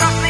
something